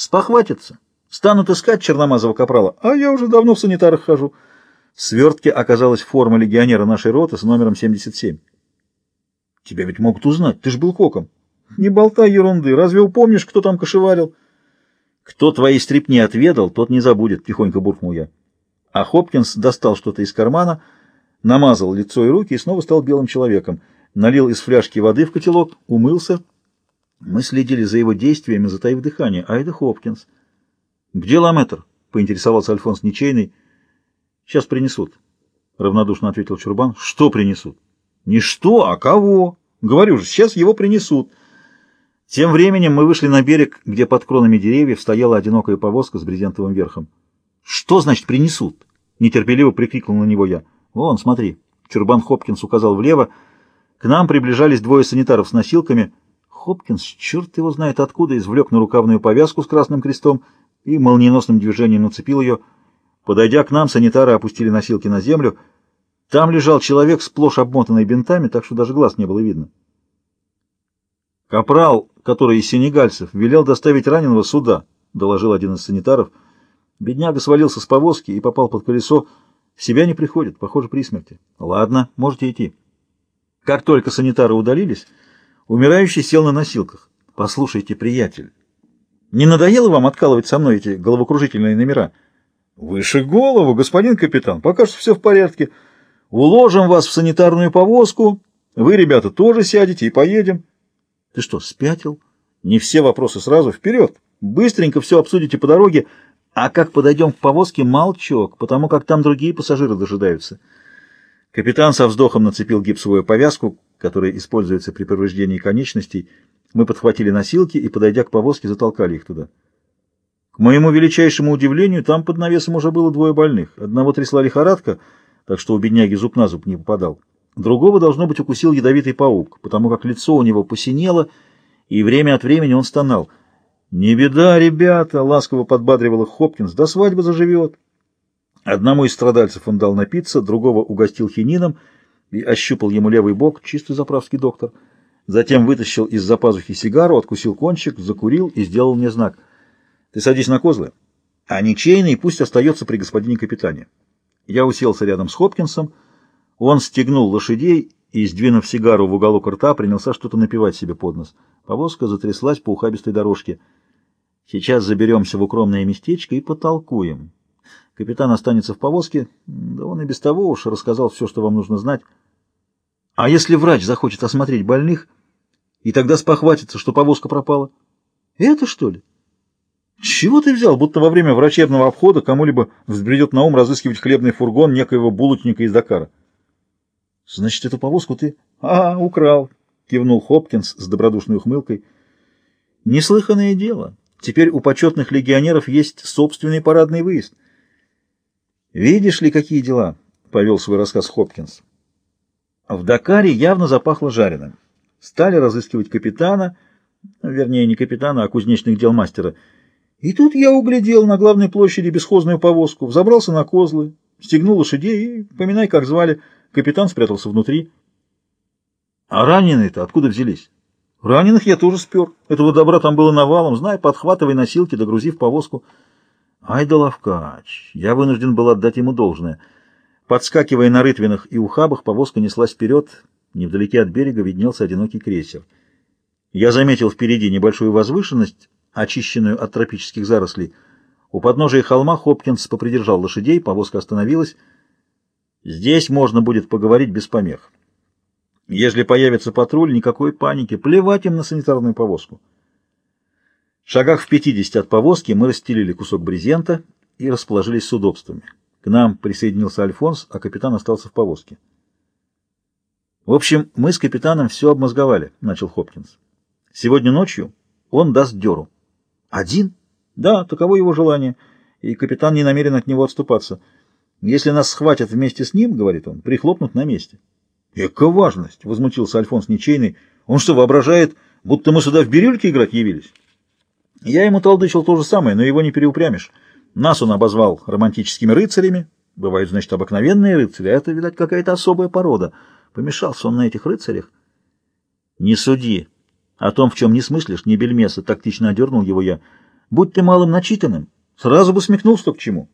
Спохватятся. Станут искать черномазого капрала, а я уже давно в санитарах хожу. В свертке оказалась форма легионера нашей роты с номером 77. Тебя ведь могут узнать, ты ж был коком. Не болтай ерунды, разве упомнишь, кто там кошеварил? Кто твои стрипни отведал, тот не забудет, тихонько буркнул я. А Хопкинс достал что-то из кармана, намазал лицо и руки и снова стал белым человеком. Налил из фляжки воды в котелок, умылся. Мы следили за его действиями, затаив дыхание. Айда Хопкинс. «Где ламетр?» — поинтересовался Альфонс Ничейный. «Сейчас принесут», — равнодушно ответил Чурбан. «Что принесут?» «Не что, а кого?» «Говорю же, сейчас его принесут». Тем временем мы вышли на берег, где под кронами деревьев стояла одинокая повозка с брезентовым верхом. «Что значит принесут?» — нетерпеливо прикрикнул на него я. «Вон, смотри». Чурбан Хопкинс указал влево. К нам приближались двое санитаров с носилками. Хопкинс, черт его знает откуда, извлек на рукавную повязку с красным крестом и молниеносным движением нацепил ее. Подойдя к нам, санитары опустили носилки на землю. Там лежал человек, сплошь обмотанный бинтами, так что даже глаз не было видно. Капрал, который из сенегальцев, велел доставить раненого сюда, доложил один из санитаров. Бедняга свалился с повозки и попал под колесо. Себя не приходит, похоже, при смерти. Ладно, можете идти. Как только санитары удалились, умирающий сел на носилках. Послушайте, приятель, не надоело вам откалывать со мной эти головокружительные номера? Выше голову, господин капитан, пока что все в порядке. Уложим вас в санитарную повозку, вы, ребята, тоже сядете и поедем. Ты что, спятил? Не все вопросы сразу вперед. Быстренько все обсудите по дороге, а как подойдем к повозке, молчок, потому как там другие пассажиры дожидаются. Капитан со вздохом нацепил гипсовую повязку, которая используется при повреждении конечностей. Мы подхватили носилки и, подойдя к повозке, затолкали их туда. К моему величайшему удивлению, там под навесом уже было двое больных. Одного трясла лихорадка, так что у бедняги зуб на зуб не попадал. Другого, должно быть, укусил ядовитый паук, потому как лицо у него посинело, и время от времени он стонал. «Не беда, ребята!» — ласково подбадривал их Хопкинс. «До свадьбы заживет!» Одному из страдальцев он дал напиться, другого угостил хинином и ощупал ему левый бок, чистый заправский доктор. Затем вытащил из-за пазухи сигару, откусил кончик, закурил и сделал мне знак. «Ты садись на козлы, а ничейный пусть остается при господине капитане». Я уселся рядом с Хопкинсом, он стегнул лошадей и, сдвинув сигару в уголок рта, принялся что-то напивать себе под нос. Повозка затряслась по ухабистой дорожке. «Сейчас заберемся в укромное местечко и потолкуем». Капитан останется в повозке, да он и без того уж рассказал все, что вам нужно знать. А если врач захочет осмотреть больных, и тогда спохватится, что повозка пропала? Это что ли? Чего ты взял, будто во время врачебного обхода кому-либо взбредет на ум разыскивать хлебный фургон некоего булочника из Дакара? Значит, эту повозку ты... А, украл, кивнул Хопкинс с добродушной ухмылкой. Неслыханное дело. Теперь у почетных легионеров есть собственный парадный выезд. «Видишь ли, какие дела?» — повел свой рассказ Хопкинс. В Дакаре явно запахло жареным. Стали разыскивать капитана, вернее, не капитана, а кузнечных дел мастера. И тут я углядел на главной площади бесхозную повозку, взобрался на козлы, стегнул лошадей и, поминай, как звали, капитан спрятался внутри. А раненые-то откуда взялись? Раненых я тоже спер. Этого добра там было навалом. Знай, подхватывай носилки, догрузив повозку — Ай да ловкач! Я вынужден был отдать ему должное. Подскакивая на рытвинах и ухабах, повозка неслась вперед. Невдалеке от берега виднелся одинокий крейсер. Я заметил впереди небольшую возвышенность, очищенную от тропических зарослей. У подножия холма Хопкинс попридержал лошадей, повозка остановилась. Здесь можно будет поговорить без помех. Если появится патруль, никакой паники, плевать им на санитарную повозку. Шагах в пятидесяти от повозки мы расстелили кусок брезента и расположились с удобствами. К нам присоединился Альфонс, а капитан остался в повозке. «В общем, мы с капитаном все обмозговали», — начал Хопкинс. «Сегодня ночью он даст дёру». «Один?» «Да, таково его желание, и капитан не намерен от него отступаться. Если нас схватят вместе с ним, — говорит он, — прихлопнут на месте». «Эка важность!» — возмутился Альфонс Ничейный. «Он что, воображает, будто мы сюда в бирюльке играть явились?» Я ему толдычил то же самое, но его не переупрямишь. Нас он обозвал романтическими рыцарями. Бывают, значит, обыкновенные рыцари, а это, видать, какая-то особая порода. Помешался он на этих рыцарях. Не суди. О том, в чем не смыслишь, не бельмеса, тактично одернул его я. Будь ты малым начитанным, сразу бы смекнул, что к чему.